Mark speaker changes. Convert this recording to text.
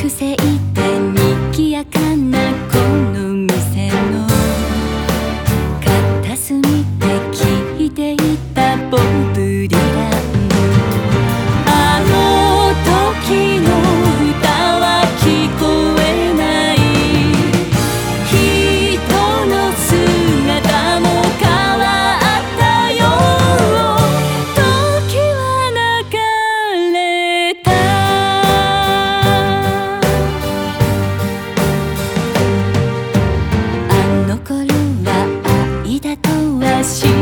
Speaker 1: 不し